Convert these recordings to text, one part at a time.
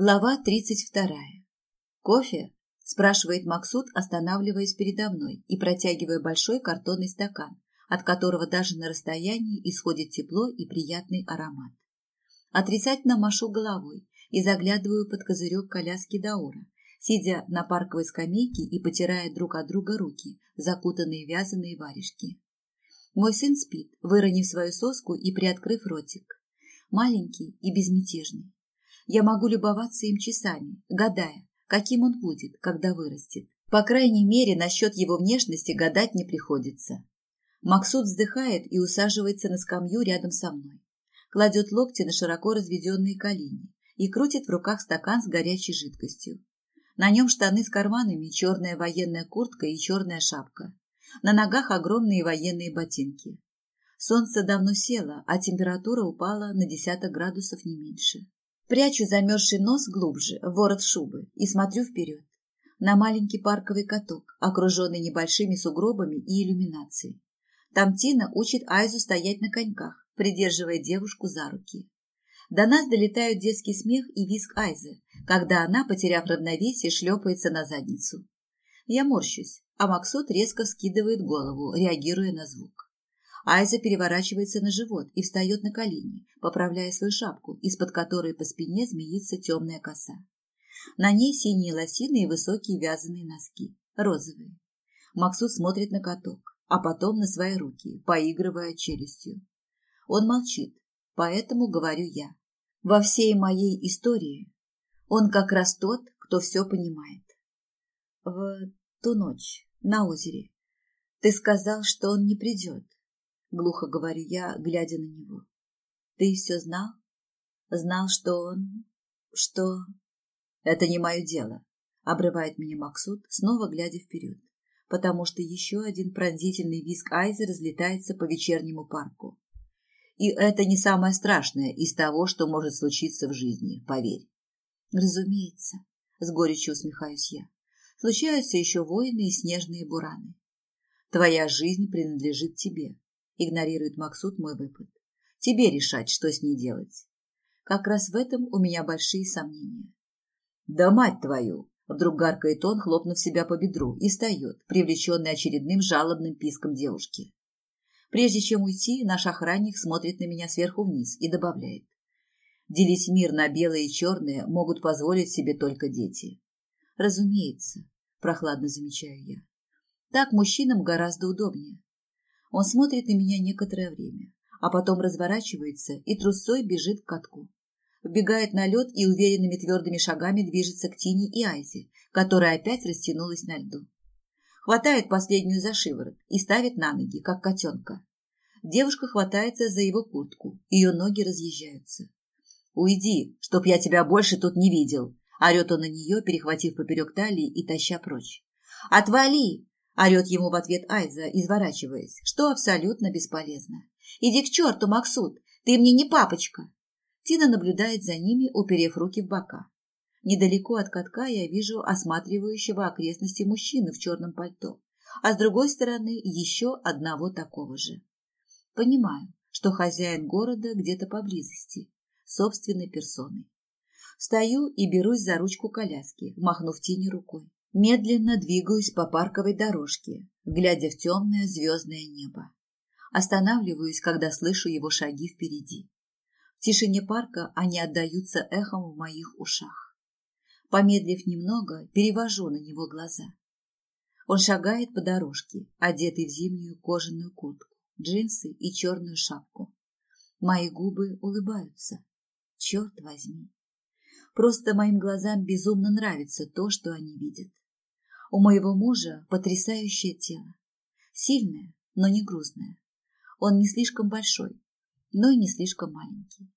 Глава тридцать вторая. Кофе? спрашивает Максут, останавливаясь передо мной и протягивая большой картонный стакан, от которого даже на расстоянии исходит тепло и приятный аромат. Отрицательно машу головой и заглядываю под козырек коляски Даура, сидя на парковой скамейке и потирая друг от друга руки, закутанные вязаные варежки. Мой сын спит, выронив свою соску и приоткрыв ротик. Маленький и безмятежный я могу любоваться им часами, гадая, каким он будет, когда вырастет. По крайней мере, насчет его внешности гадать не приходится. Максут вздыхает и усаживается на скамью рядом со мной. Кладет локти на широко разведенные колени и крутит в руках стакан с горячей жидкостью. На нем штаны с карманами, черная военная куртка и черная шапка. На ногах огромные военные ботинки. Солнце давно село, а температура упала на десяток градусов не меньше. Прячу замерзший нос глубже, в ворот шубы, и смотрю вперед. На маленький парковый каток, окруженный небольшими сугробами и иллюминацией. Там Тина учит Айзу стоять на коньках, придерживая девушку за руки. До нас долетают детский смех и визг Айзы, когда она, потеряв равновесие, шлепается на задницу. Я морщусь, а Максут резко вскидывает голову, реагируя на звук. Айза переворачивается на живот и встает на колени, поправляя свою шапку, из-под которой по спине змеится темная коса. На ней синие лосины и высокие вязаные носки, розовые. Максут смотрит на каток, а потом на свои руки, поигрывая челюстью. Он молчит, поэтому говорю я. Во всей моей истории он как раз тот, кто все понимает. В ту ночь на озере ты сказал, что он не придет. — глухо говорю я, глядя на него. «Ты все знал? Знал, что он... что...» «Это не мое дело», — обрывает меня Максут, снова глядя вперед, потому что еще один пронзительный визг Айзы разлетается по вечернему парку. И это не самое страшное из того, что может случиться в жизни, поверь. Разумеется, с горечью усмехаюсь я. Случаются еще войны и снежные бураны. Твоя жизнь принадлежит тебе, Игнорирует Максут мой выпад. Тебе решать, что с ней делать. Как раз в этом у меня большие сомнения. Да мать твою! Вдруг гаркает он, хлопнув себя по бедру, и встает, привлеченный очередным жалобным писком девушки. Прежде чем уйти, наш охранник смотрит на меня сверху вниз и добавляет. Делить мир на белое и черное могут позволить себе только дети. Разумеется, прохладно замечаю я. Так мужчинам гораздо удобнее. Он смотрит на меня некоторое время, а потом разворачивается и трусой бежит к катку. Вбегает на лед и уверенными твердыми шагами движется к Тине и Айзе, которая опять растянулась на льду. Хватает последнюю за шиворот и ставит на ноги, как котенка. Девушка хватается за его куртку, ее ноги разъезжаются. «Уйди, чтоб я тебя больше тут не видел!» Орет он на нее, перехватив поперек талии и таща прочь. «Отвали!» Орет ему в ответ Айза, изворачиваясь, что абсолютно бесполезно. «Иди к черту, Максут! Ты мне не папочка!» Тина наблюдает за ними, уперев руки в бока. Недалеко от катка я вижу осматривающего окрестности мужчины в черном пальто, а с другой стороны еще одного такого же. Понимаю, что хозяин города где-то поблизости, собственной персоной. Встаю и берусь за ручку коляски, махнув Тине рукой. Медленно двигаюсь по парковой дорожке, глядя в темное звездное небо. Останавливаюсь, когда слышу его шаги впереди. В тишине парка они отдаются эхом в моих ушах. Помедлив немного, перевожу на него глаза. Он шагает по дорожке, одетый в зимнюю кожаную куртку, джинсы и черную шапку. Мои губы улыбаются. Черт возьми. Просто моим глазам безумно нравится то, что они видят. У моего мужа потрясающее тело. Сильное, но не грузное. Он не слишком большой, но и не слишком маленький.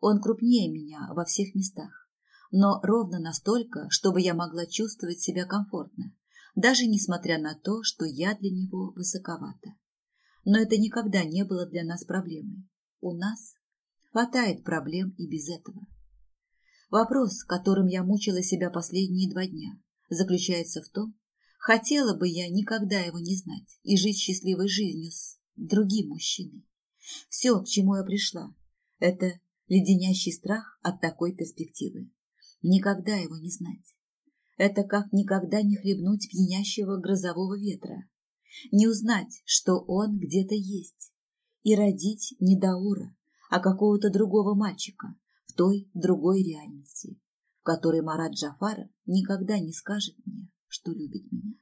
Он крупнее меня во всех местах, но ровно настолько, чтобы я могла чувствовать себя комфортно, даже несмотря на то, что я для него высоковата. Но это никогда не было для нас проблемой. У нас хватает проблем и без этого. Вопрос, которым я мучила себя последние два дня, заключается в том, хотела бы я никогда его не знать и жить счастливой жизнью с другим мужчиной. Все, к чему я пришла, это леденящий страх от такой перспективы. Никогда его не знать. Это как никогда не хлебнуть пьянящего грозового ветра. Не узнать, что он где-то есть. И родить не Даура, а какого-то другого мальчика в той другой реальности, в которой Марат Джафаров никогда не скажет мне, что любит меня.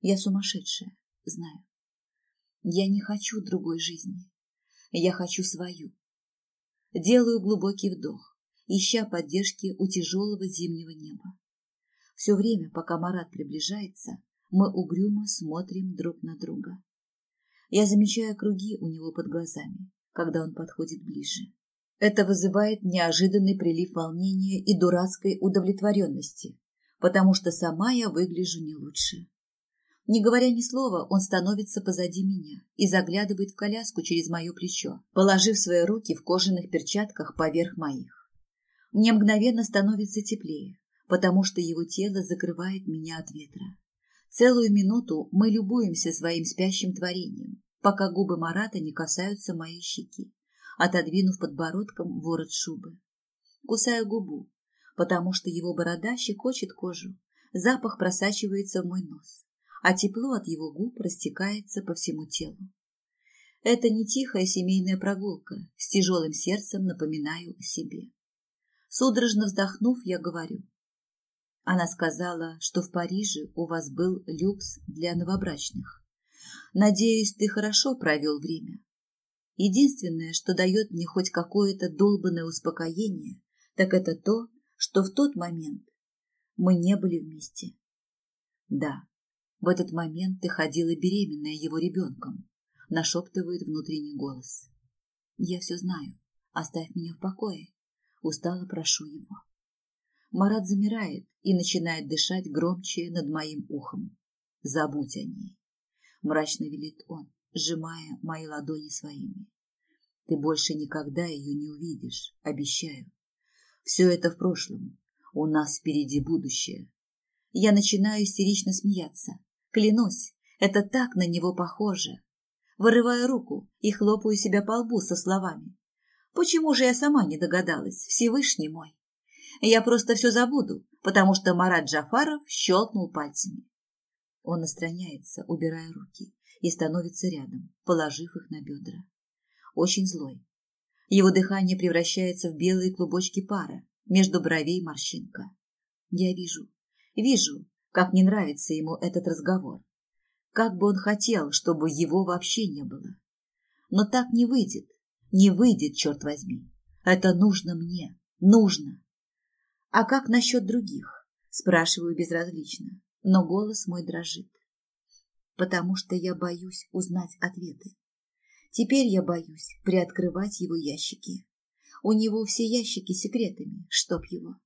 Я сумасшедшая, знаю. Я не хочу другой жизни. Я хочу свою. Делаю глубокий вдох, ища поддержки у тяжелого зимнего неба. Все время, пока Марат приближается, мы угрюмо смотрим друг на друга. Я замечаю круги у него под глазами, когда он подходит ближе. Это вызывает неожиданный прилив волнения и дурацкой удовлетворенности, потому что сама я выгляжу не лучше. Не говоря ни слова, он становится позади меня и заглядывает в коляску через мое плечо, положив свои руки в кожаных перчатках поверх моих. Мне мгновенно становится теплее, потому что его тело закрывает меня от ветра. Целую минуту мы любуемся своим спящим творением, пока губы Марата не касаются моей щеки, отодвинув подбородком ворот шубы. Кусаю губу, потому что его борода щекочет кожу, запах просачивается в мой нос а тепло от его губ растекается по всему телу. Это не тихая семейная прогулка, с тяжелым сердцем напоминаю о себе. Судорожно вздохнув, я говорю. Она сказала, что в Париже у вас был люкс для новобрачных. Надеюсь, ты хорошо провел время. Единственное, что дает мне хоть какое-то долбанное успокоение, так это то, что в тот момент мы не были вместе. Да, в этот момент ты ходила беременная его ребенком, нашептывает внутренний голос. Я все знаю. Оставь меня в покое. Устало прошу его. Марат замирает и начинает дышать громче над моим ухом. Забудь о ней. Мрачно велит он, сжимая мои ладони своими. Ты больше никогда ее не увидишь, обещаю. Все это в прошлом. У нас впереди будущее. Я начинаю истерично смеяться, Клянусь, это так на него похоже. Вырываю руку и хлопаю себя по лбу со словами. Почему же я сама не догадалась, Всевышний мой? Я просто все забуду, потому что Марат Джафаров щелкнул пальцами. Он настраняется, убирая руки, и становится рядом, положив их на бедра. Очень злой. Его дыхание превращается в белые клубочки пара, между бровей морщинка. Я вижу, вижу, как не нравится ему этот разговор. Как бы он хотел, чтобы его вообще не было. Но так не выйдет. Не выйдет, черт возьми. Это нужно мне. Нужно. А как насчет других? Спрашиваю безразлично, но голос мой дрожит. Потому что я боюсь узнать ответы. Теперь я боюсь приоткрывать его ящики. У него все ящики секретами, чтоб его.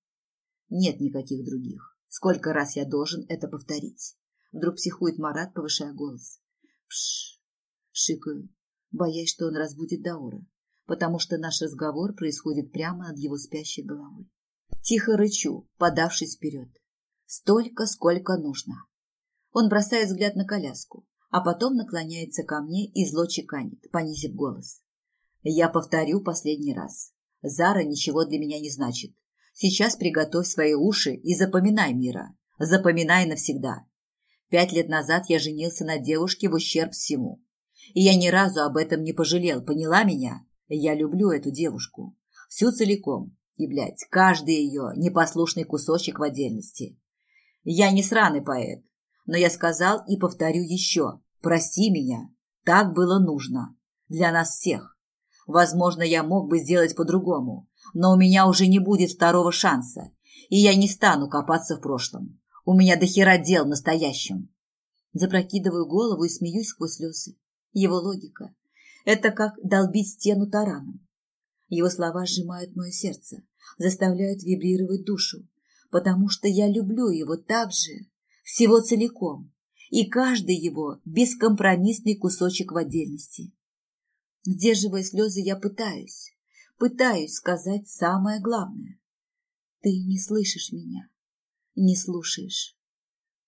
Нет никаких других. Сколько раз я должен это повторить? Вдруг психует Марат, повышая голос. Пш, шикаю, боясь, что он разбудит Даура, потому что наш разговор происходит прямо над его спящей головой. Тихо рычу, подавшись вперед. Столько, сколько нужно. Он бросает взгляд на коляску, а потом наклоняется ко мне и зло чеканит, понизив голос. Я повторю последний раз. Зара ничего для меня не значит. Сейчас приготовь свои уши и запоминай, Мира. Запоминай навсегда. Пять лет назад я женился на девушке в ущерб всему. И я ни разу об этом не пожалел, поняла меня? Я люблю эту девушку. Всю целиком. И, блядь, каждый ее непослушный кусочек в отдельности. Я не сраный поэт, но я сказал и повторю еще. Прости меня. Так было нужно. Для нас всех. Возможно, я мог бы сделать по-другому, но у меня уже не будет второго шанса, и я не стану копаться в прошлом. У меня до хера дел настоящим. Запрокидываю голову и смеюсь сквозь слезы. Его логика – это как долбить стену тараном. Его слова сжимают мое сердце, заставляют вибрировать душу, потому что я люблю его так же, всего целиком, и каждый его бескомпромиссный кусочек в отдельности. Сдерживая слезы, я пытаюсь, пытаюсь сказать самое главное. Ты не слышишь меня, не слушаешь.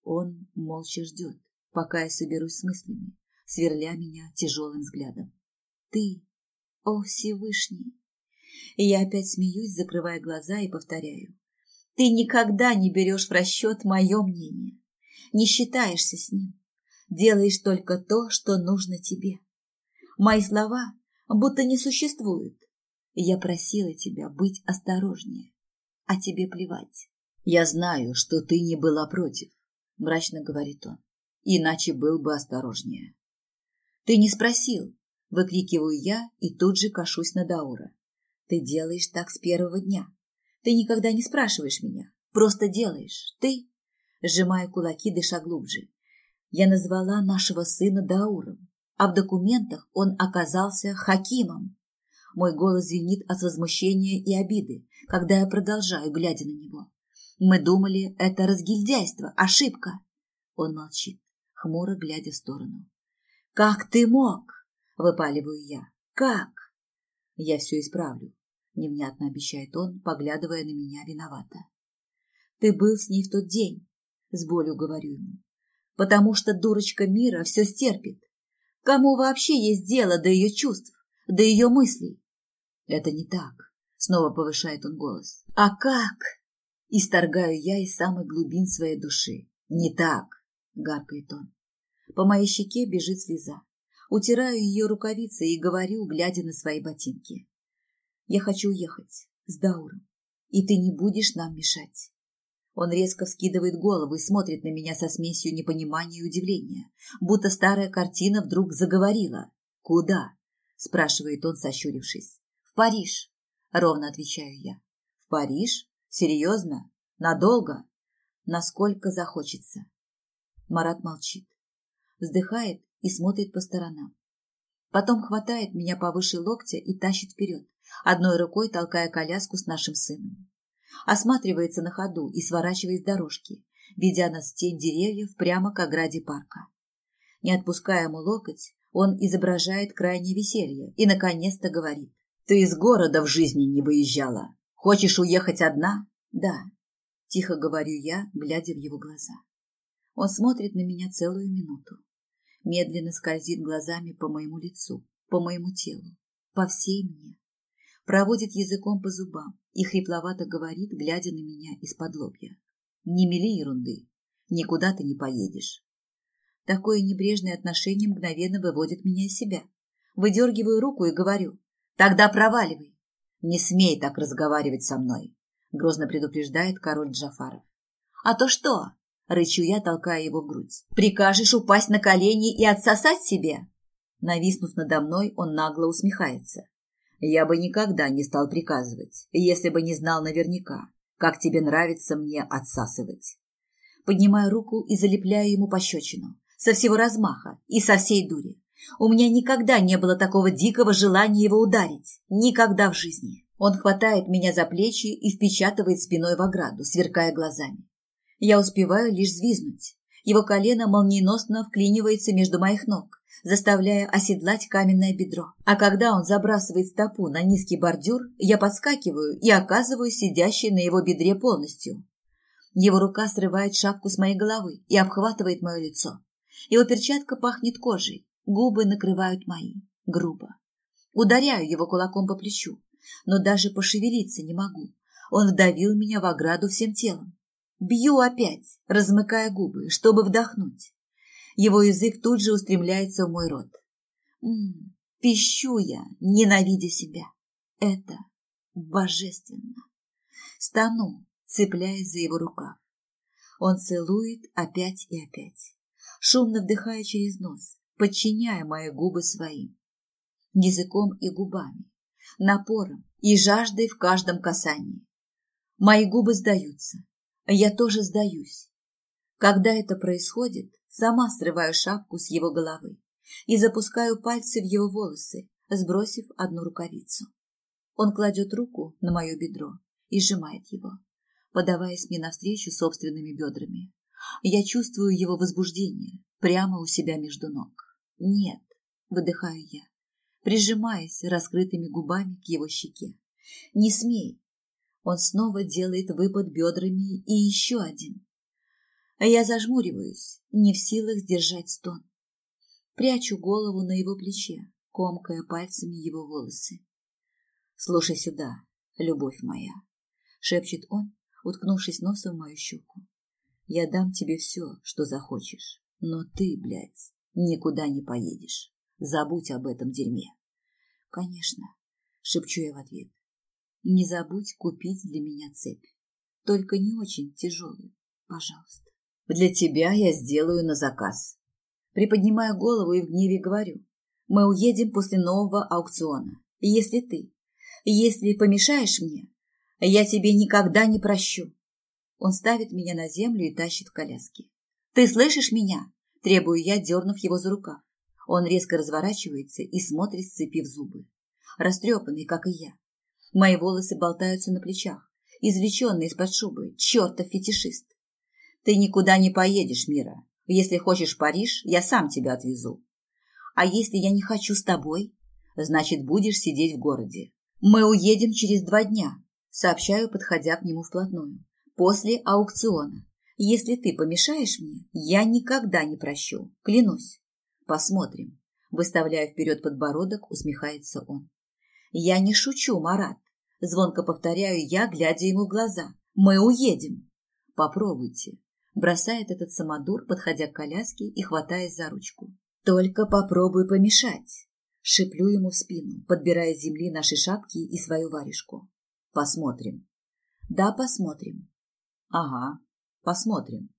Он молча ждет, пока я соберусь с мыслями, сверля меня тяжелым взглядом. Ты, о Всевышний! И я опять смеюсь, закрывая глаза и повторяю. Ты никогда не берешь в расчет мое мнение, не считаешься с ним, делаешь только то, что нужно тебе. Мои слова будто не существуют. Я просила тебя быть осторожнее, а тебе плевать. Я знаю, что ты не была против, мрачно говорит он, иначе был бы осторожнее. Ты не спросил, выкрикиваю я и тут же кашусь на Даура. Ты делаешь так с первого дня. Ты никогда не спрашиваешь меня, просто делаешь. Ты, сжимая кулаки, дыша глубже. Я назвала нашего сына Дауром, а в документах он оказался Хакимом. Мой голос звенит от возмущения и обиды, когда я продолжаю, глядя на него. Мы думали, это разгильдяйство, ошибка. Он молчит, хмуро глядя в сторону. «Как ты мог?» — выпаливаю я. «Как?» «Я все исправлю невнятно обещает он, поглядывая на меня виновато. Ты был с ней в тот день, с болью говорю ему, потому что дурочка мира все стерпит. Кому вообще есть дело до ее чувств, до ее мыслей? Это не так, снова повышает он голос. А как? Исторгаю я из самых глубин своей души. Не так, гаркает он. По моей щеке бежит слеза. Утираю ее рукавицей и говорю, глядя на свои ботинки. Я хочу уехать с Дауром, и ты не будешь нам мешать. Он резко вскидывает голову и смотрит на меня со смесью непонимания и удивления, будто старая картина вдруг заговорила. «Куда?» – спрашивает он, сощурившись. «В Париж», – ровно отвечаю я. «В Париж? Серьезно? Надолго?» «Насколько захочется». Марат молчит, вздыхает и смотрит по сторонам. Потом хватает меня повыше локтя и тащит вперед, одной рукой толкая коляску с нашим сыном. Осматривается на ходу и сворачивает с дорожки, ведя нас в тень деревьев прямо к ограде парка. Не отпуская ему локоть, он изображает крайнее веселье и, наконец-то, говорит. «Ты из города в жизни не выезжала. Хочешь уехать одна?» «Да», – тихо говорю я, глядя в его глаза. Он смотрит на меня целую минуту. Медленно скользит глазами по моему лицу, по моему телу, по всей мне проводит языком по зубам и хрипловато говорит, глядя на меня из-под лобья. «Не мели ерунды, никуда ты не поедешь». Такое небрежное отношение мгновенно выводит меня из себя. Выдергиваю руку и говорю, «Тогда проваливай». «Не смей так разговаривать со мной», — грозно предупреждает король Джафаров. «А то что?» — рычу я, толкая его в грудь. «Прикажешь упасть на колени и отсосать себе?» Нависнув надо мной, он нагло усмехается. Я бы никогда не стал приказывать, если бы не знал наверняка, как тебе нравится мне отсасывать. Поднимаю руку и залепляю ему пощечину. Со всего размаха и со всей дури. У меня никогда не было такого дикого желания его ударить. Никогда в жизни. Он хватает меня за плечи и впечатывает спиной в ограду, сверкая глазами. Я успеваю лишь взвизнуть. Его колено молниеносно вклинивается между моих ног заставляя оседлать каменное бедро. А когда он забрасывает стопу на низкий бордюр, я подскакиваю и оказываюсь сидящей на его бедре полностью. Его рука срывает шапку с моей головы и обхватывает мое лицо. Его перчатка пахнет кожей, губы накрывают мои, грубо. Ударяю его кулаком по плечу, но даже пошевелиться не могу. Он вдавил меня в ограду всем телом. Бью опять, размыкая губы, чтобы вдохнуть. Его язык тут же устремляется в мой рот. М -м, пищу я, ненавидя себя. Это божественно. Стану, цепляясь за его рукав. Он целует опять и опять, шумно вдыхая через нос, подчиняя мои губы своим. Языком и губами, напором и жаждой в каждом касании. Мои губы сдаются, я тоже сдаюсь. Когда это происходит, Сама срываю шапку с его головы и запускаю пальцы в его волосы, сбросив одну рукавицу. Он кладет руку на мое бедро и сжимает его, подаваясь мне навстречу собственными бедрами. Я чувствую его возбуждение прямо у себя между ног. Нет, выдыхаю я, прижимаясь раскрытыми губами к его щеке. Не смей. Он снова делает выпад бедрами и еще один. Я зажмуриваюсь, не в силах сдержать стон. Прячу голову на его плече, комкая пальцами его волосы. «Слушай сюда, любовь моя», — шепчет он, уткнувшись носом в мою щеку. Я дам тебе все, что захочешь, но ты, блядь, никуда не поедешь. Забудь об этом дерьме. Конечно, шепчу я в ответ. Не забудь купить для меня цепь. Только не очень тяжелую, пожалуйста. Для тебя я сделаю на заказ. Приподнимаю голову и в гневе говорю. Мы уедем после нового аукциона. Если ты, если помешаешь мне, я тебе никогда не прощу. Он ставит меня на землю и тащит в коляске. Ты слышишь меня? Требую я, дернув его за рукав. Он резко разворачивается и смотрит, сцепив зубы. Растрепанный, как и я. Мои волосы болтаются на плечах, извлеченные из-под шубы. Чертов фетишист. Ты никуда не поедешь, Мира. Если хочешь в Париж, я сам тебя отвезу. А если я не хочу с тобой, значит, будешь сидеть в городе. Мы уедем через два дня, сообщаю, подходя к нему вплотную. После аукциона. Если ты помешаешь мне, я никогда не прощу, клянусь. Посмотрим. Выставляя вперед подбородок, усмехается он. Я не шучу, Марат. Звонко повторяю я, глядя ему в глаза. Мы уедем. Попробуйте. Бросает этот самодур, подходя к коляске и хватаясь за ручку. Только попробуй помешать. Шиплю ему в спину, подбирая с земли наши шапки и свою варежку. Посмотрим. Да, посмотрим. Ага, посмотрим.